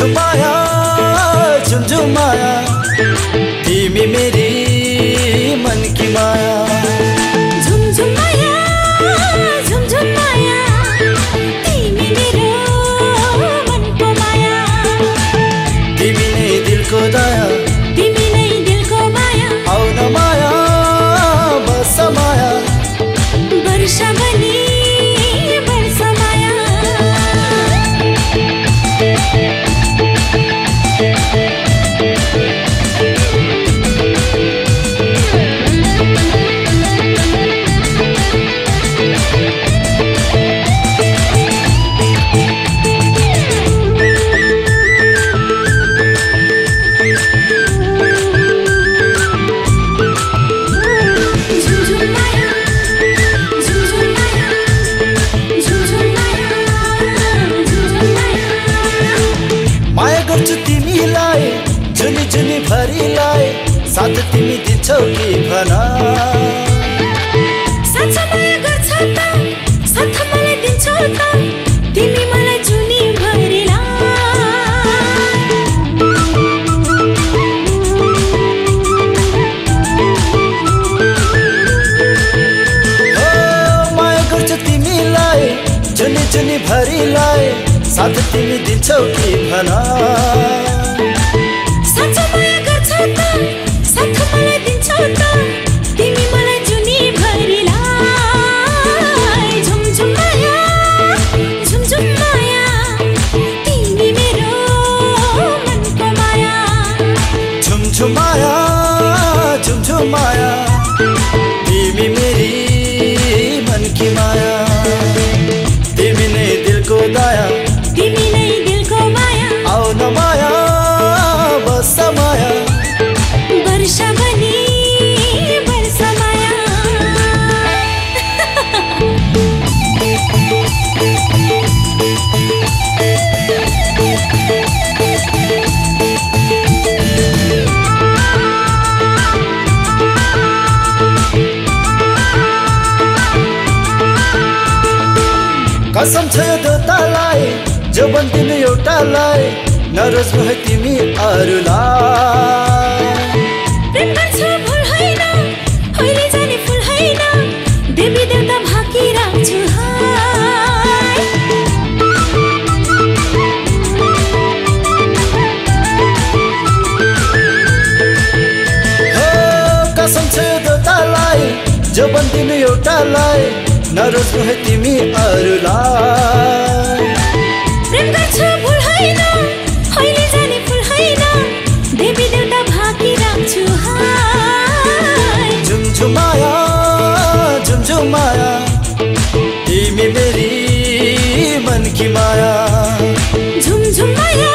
झुमझुमाया झुमझुमाया तिमी मेरी जुनी जुनी भरिलाई साथ तिमी दिन्छौ कि भन? जुनी भरिलाई साथ तिमी दिन्छौ कि भन? झुमझुमाया झुमझुमाया कसम छ यो देउतालाई जो बन्दिनु एउटालाई नरोज भए तिमी अरूलाई। कसम छ यो देउतालाई जो बन्दिनु एउटालाई नरोज भए तिमी अरूलाई प्रेम गर्छु भुल होइन अहिले जाने फुल होइन देवी देवता भाकी राख्छु हाय। झुमझुमाया झुमझुमाया तिमी मेरी मन की माया। झुमझुमाया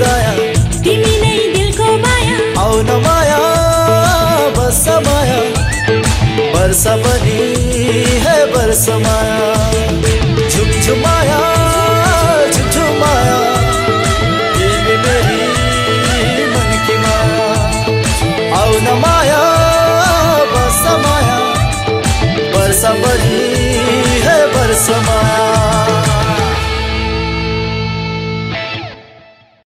दया वर्ष पनि है वर्ष माया झुमझुमाया झुमझुमाया तिमी मेरी मन की माया। आउन माया बस माया वर्ष पनि है वर्ष माया